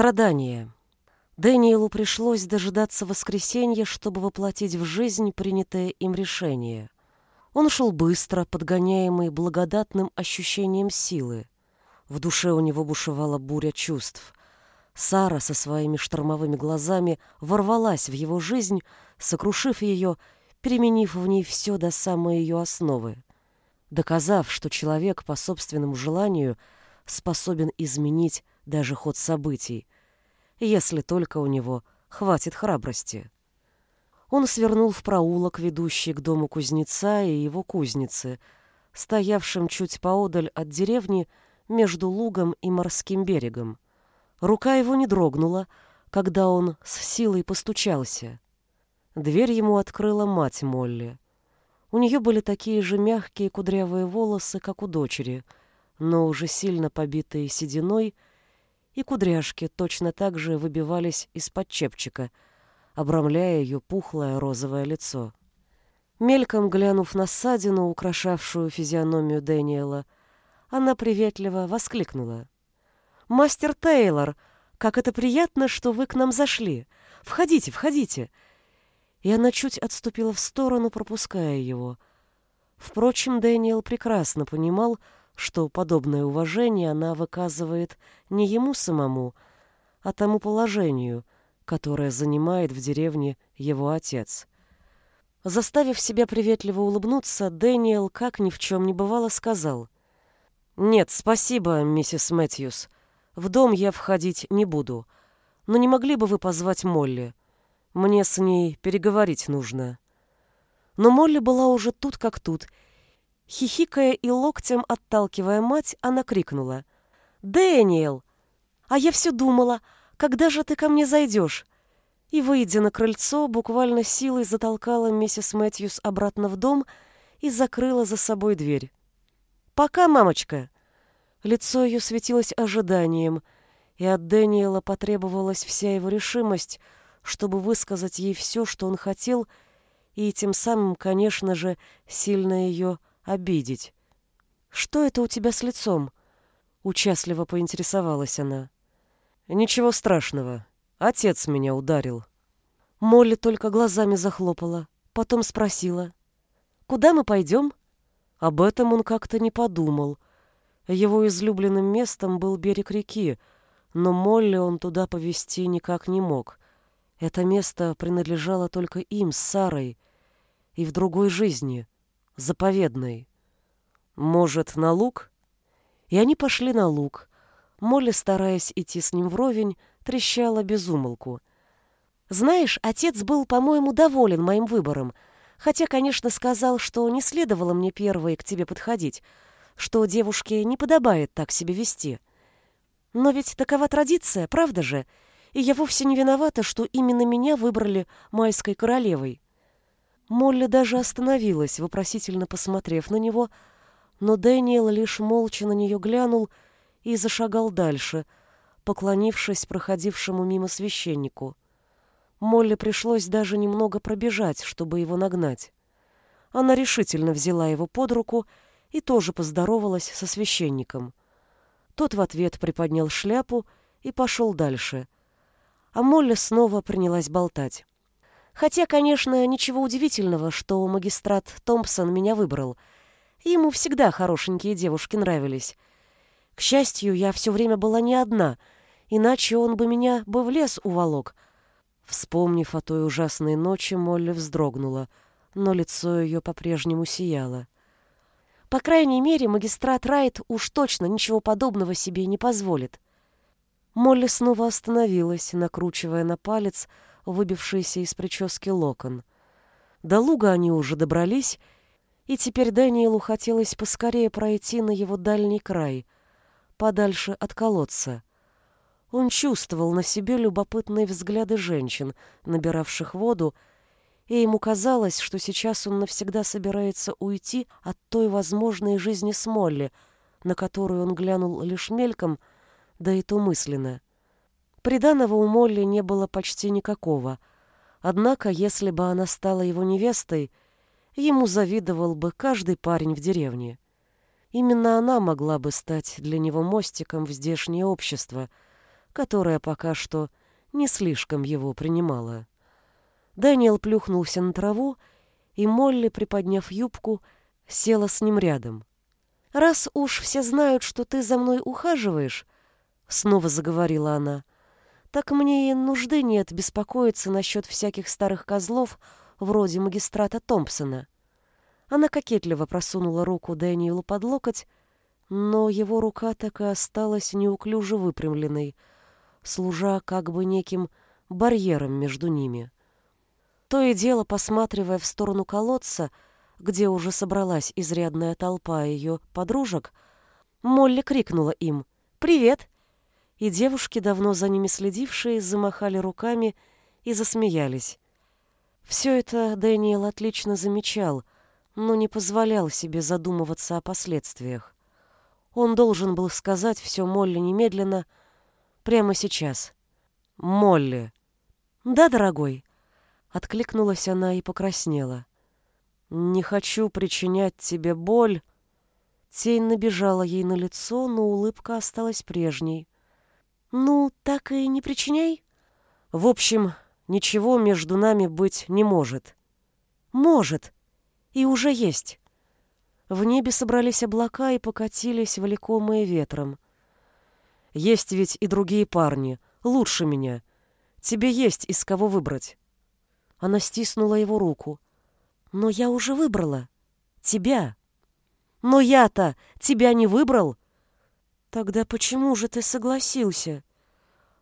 Страдания. Дэниелу пришлось дожидаться воскресенья, чтобы воплотить в жизнь принятое им решение. Он шел быстро, подгоняемый благодатным ощущением силы. В душе у него бушевала буря чувств. Сара со своими штормовыми глазами ворвалась в его жизнь, сокрушив ее, переменив в ней все до самой ее основы. Доказав, что человек по собственному желанию способен изменить даже ход событий, если только у него хватит храбрости. Он свернул в проулок, ведущий к дому кузнеца и его кузницы, стоявшим чуть поодаль от деревни между лугом и морским берегом. Рука его не дрогнула, когда он с силой постучался. Дверь ему открыла мать Молли. У нее были такие же мягкие кудрявые волосы, как у дочери, но уже сильно побитые сединой — и кудряшки точно так же выбивались из-под чепчика, обрамляя ее пухлое розовое лицо. Мельком глянув на ссадину, украшавшую физиономию Дэниела, она приветливо воскликнула. «Мастер Тейлор, как это приятно, что вы к нам зашли! Входите, входите!» И она чуть отступила в сторону, пропуская его. Впрочем, Дэниел прекрасно понимал, что подобное уважение она выказывает не ему самому, а тому положению, которое занимает в деревне его отец. Заставив себя приветливо улыбнуться, Дэниел, как ни в чем не бывало, сказал. «Нет, спасибо, миссис Мэтьюс. В дом я входить не буду. Но не могли бы вы позвать Молли? Мне с ней переговорить нужно». Но Молли была уже тут как тут, Хихикая и локтем отталкивая мать, она крикнула. «Дэниел! А я все думала, когда же ты ко мне зайдешь?» И, выйдя на крыльцо, буквально силой затолкала миссис Мэтьюс обратно в дом и закрыла за собой дверь. «Пока, мамочка!» Лицо ее светилось ожиданием, и от Дэниела потребовалась вся его решимость, чтобы высказать ей все, что он хотел, и тем самым, конечно же, сильно ее обидеть. «Что это у тебя с лицом?» — участливо поинтересовалась она. «Ничего страшного. Отец меня ударил». Молли только глазами захлопала, потом спросила. «Куда мы пойдем?» Об этом он как-то не подумал. Его излюбленным местом был берег реки, но Молли он туда повезти никак не мог. Это место принадлежало только им с Сарой и в другой жизни — заповедной. Может, на луг? И они пошли на луг. Молли, стараясь идти с ним вровень, трещала безумолку. «Знаешь, отец был, по-моему, доволен моим выбором, хотя, конечно, сказал, что не следовало мне первой к тебе подходить, что девушке не подобает так себя вести. Но ведь такова традиция, правда же? И я вовсе не виновата, что именно меня выбрали майской королевой». Молли даже остановилась, вопросительно посмотрев на него, но Дэниел лишь молча на нее глянул и зашагал дальше, поклонившись проходившему мимо священнику. Молли пришлось даже немного пробежать, чтобы его нагнать. Она решительно взяла его под руку и тоже поздоровалась со священником. Тот в ответ приподнял шляпу и пошел дальше. А Молли снова принялась болтать. Хотя, конечно, ничего удивительного, что магистрат Томпсон меня выбрал. Ему всегда хорошенькие девушки нравились. К счастью, я все время была не одна, иначе он бы меня бы в лес уволок. Вспомнив о той ужасной ночи, Молли вздрогнула, но лицо ее по-прежнему сияло. По крайней мере, магистрат Райт уж точно ничего подобного себе не позволит. Молли снова остановилась, накручивая на палец выбившийся из прически локон. До луга они уже добрались, и теперь Дэниелу хотелось поскорее пройти на его дальний край, подальше от колодца. Он чувствовал на себе любопытные взгляды женщин, набиравших воду, и ему казалось, что сейчас он навсегда собирается уйти от той возможной жизни с Молли, на которую он глянул лишь мельком, да и то мысленно. Приданого у Молли не было почти никакого. Однако, если бы она стала его невестой, ему завидовал бы каждый парень в деревне. Именно она могла бы стать для него мостиком в здешнее общество, которая пока что не слишком его принимала. Дэниел плюхнулся на траву, и Молли, приподняв юбку, села с ним рядом. «Раз уж все знают, что ты за мной ухаживаешь», — снова заговорила она, — «так мне и нужды нет беспокоиться насчет всяких старых козлов, вроде магистрата Томпсона». Она кокетливо просунула руку Дэниелу под локоть, но его рука так и осталась неуклюже выпрямленной, служа как бы неким барьером между ними. То и дело, посматривая в сторону колодца, где уже собралась изрядная толпа ее подружек, Молли крикнула им «Привет!» И девушки, давно за ними следившие, замахали руками и засмеялись. Все это Дэниел отлично замечал, но не позволял себе задумываться о последствиях. Он должен был сказать все Молли немедленно, прямо сейчас. «Молли!» «Да, дорогой!» Откликнулась она и покраснела. «Не хочу причинять тебе боль». Тень набежала ей на лицо, но улыбка осталась прежней. «Ну, так и не причиняй». «В общем, ничего между нами быть не может». «Может. И уже есть». В небе собрались облака и покатились, влекомые ветром. «Есть ведь и другие парни, лучше меня. Тебе есть из кого выбрать». Она стиснула его руку. «Но я уже выбрала. Тебя». «Но я-то тебя не выбрал?» «Тогда почему же ты согласился?»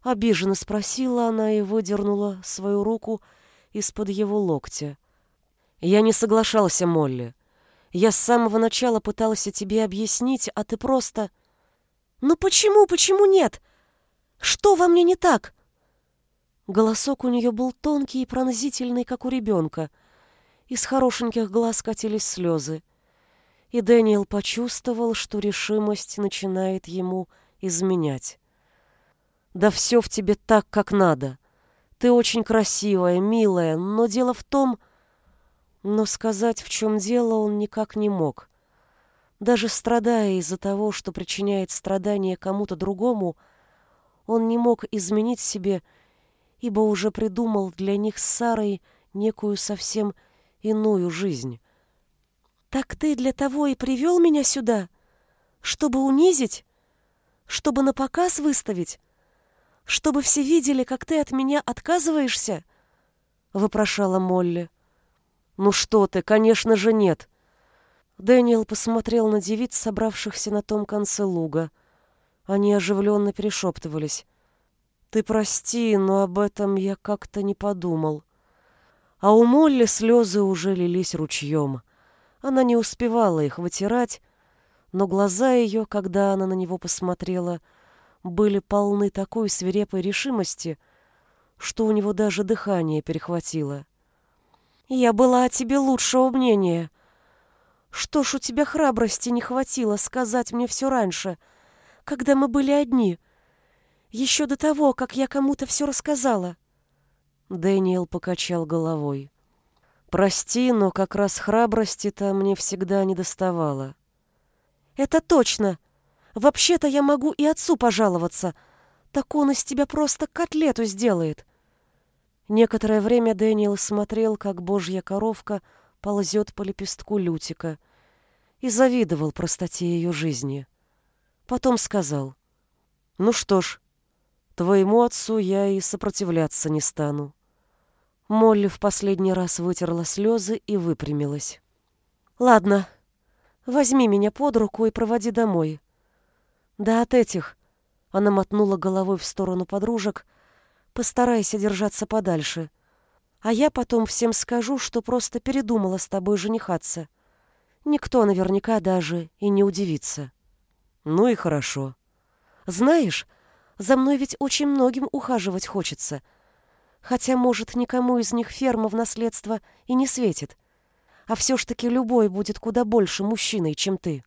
Обиженно спросила она и выдернула свою руку из-под его локтя. «Я не соглашался, Молли. Я с самого начала пытался тебе объяснить, а ты просто...» «Ну почему, почему нет? Что во мне не так?» Голосок у нее был тонкий и пронзительный, как у ребенка. Из хорошеньких глаз катились слезы. И Дэниел почувствовал, что решимость начинает ему изменять. «Да все в тебе так, как надо. Ты очень красивая, милая, но дело в том...» Но сказать, в чем дело, он никак не мог. Даже страдая из-за того, что причиняет страдания кому-то другому, он не мог изменить себе ибо уже придумал для них с Сарой некую совсем иную жизнь. «Так ты для того и привел меня сюда? Чтобы унизить? Чтобы на показ выставить? Чтобы все видели, как ты от меня отказываешься?» — вопрошала Молли. «Ну что ты, конечно же, нет!» Дэниел посмотрел на девиц, собравшихся на том конце луга. Они оживленно перешептывались. Ты прости, но об этом я как-то не подумал. А у Молли слезы уже лились ручьем. Она не успевала их вытирать, но глаза ее, когда она на него посмотрела, были полны такой свирепой решимости, что у него даже дыхание перехватило. «Я была о тебе лучшего мнения. Что ж у тебя храбрости не хватило сказать мне все раньше, когда мы были одни?» Еще до того, как я кому-то все рассказала. Дэниел покачал головой. Прости, но как раз храбрости-то мне всегда не доставало. Это точно. Вообще-то я могу и отцу пожаловаться. Так он из тебя просто котлету сделает. Некоторое время Дэниел смотрел, как божья коровка ползет по лепестку лютика, и завидовал простоте ее жизни. Потом сказал, «Ну что ж, Твоему отцу я и сопротивляться не стану. Молли в последний раз вытерла слезы и выпрямилась. Ладно, возьми меня под руку и проводи домой. Да от этих, она мотнула головой в сторону подружек, постарайся держаться подальше. А я потом всем скажу, что просто передумала с тобой женихаться. Никто наверняка даже и не удивится. Ну и хорошо. Знаешь, за мной ведь очень многим ухаживать хочется. Хотя, может, никому из них ферма в наследство и не светит. А все ж таки любой будет куда больше мужчиной, чем ты.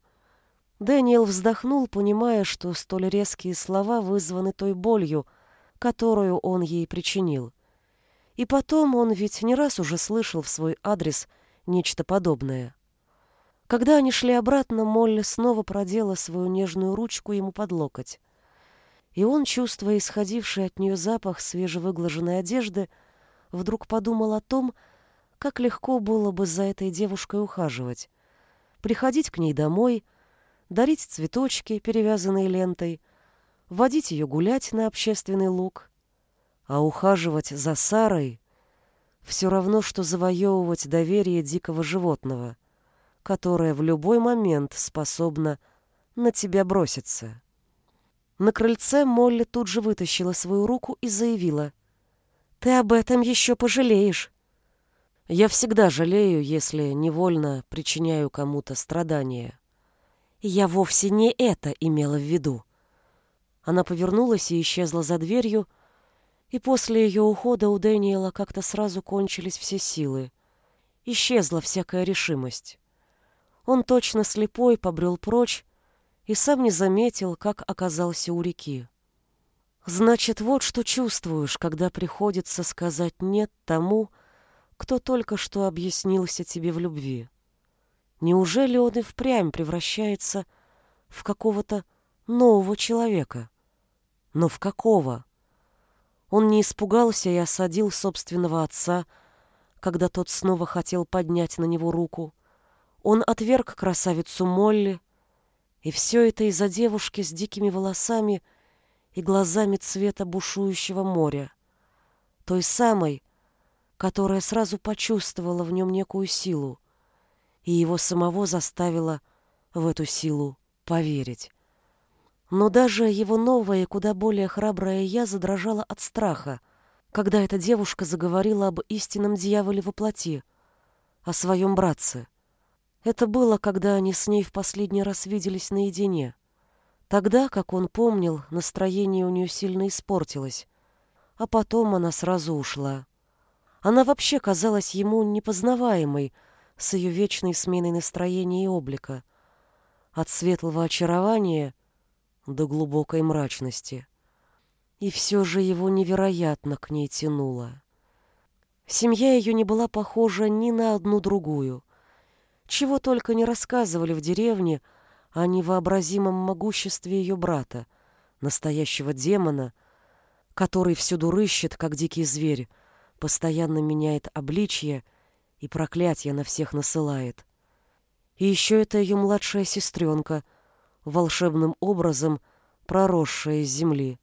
Дэниел вздохнул, понимая, что столь резкие слова вызваны той болью, которую он ей причинил. И потом он ведь не раз уже слышал в свой адрес нечто подобное. Когда они шли обратно, Молли снова продела свою нежную ручку ему под локоть. И он, чувствуя исходивший от нее запах свежевыглаженной одежды, вдруг подумал о том, как легко было бы за этой девушкой ухаживать. Приходить к ней домой, дарить цветочки, перевязанные лентой, водить ее гулять на общественный луг. А ухаживать за Сарой все равно, что завоевывать доверие дикого животного, которое в любой момент способно на тебя броситься. На крыльце Молли тут же вытащила свою руку и заявила. «Ты об этом еще пожалеешь». «Я всегда жалею, если невольно причиняю кому-то страдания». «Я вовсе не это имела в виду». Она повернулась и исчезла за дверью, и после ее ухода у Дэниела как-то сразу кончились все силы. Исчезла всякая решимость. Он точно слепой побрел прочь и сам не заметил, как оказался у реки. Значит, вот что чувствуешь, когда приходится сказать «нет» тому, кто только что объяснился тебе в любви. Неужели он и впрямь превращается в какого-то нового человека? Но в какого? Он не испугался и осадил собственного отца, когда тот снова хотел поднять на него руку. Он отверг красавицу Молли, и все это из-за девушки с дикими волосами и глазами цвета бушующего моря, той самой, которая сразу почувствовала в нем некую силу, и его самого заставила в эту силу поверить. Но даже его новое куда более храброе «я» задрожало от страха, когда эта девушка заговорила об истинном дьяволе во плоти, о своем братце. Это было, когда они с ней в последний раз виделись наедине. Тогда, как он помнил, настроение у нее сильно испортилось, а потом она сразу ушла. Она вообще казалась ему непознаваемой с ее вечной сменой настроения и облика. От светлого очарования — до глубокой мрачности. И все же его невероятно к ней тянуло. Семья ее не была похожа ни на одну другую. Чего только не рассказывали в деревне о невообразимом могуществе ее брата, настоящего демона, который всюду рыщет, как дикий зверь, постоянно меняет обличье и проклятия на всех насылает. И еще это ее младшая сестренка — волшебным образом проросшая из земли.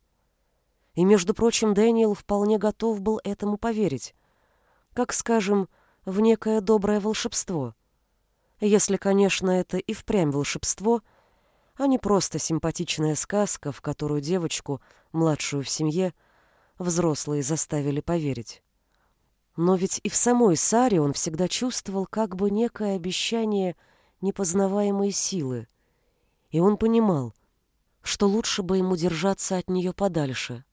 И, между прочим, Дэниел вполне готов был этому поверить, как, скажем, в некое доброе волшебство. Если, конечно, это и впрямь волшебство, а не просто симпатичная сказка, в которую девочку, младшую в семье, взрослые заставили поверить. Но ведь и в самой Саре он всегда чувствовал как бы некое обещание непознаваемой силы — и он понимал, что лучше бы ему держаться от нее подальше.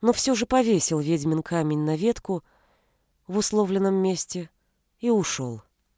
Но все же повесил ведьмин камень на ветку в условленном месте и ушел.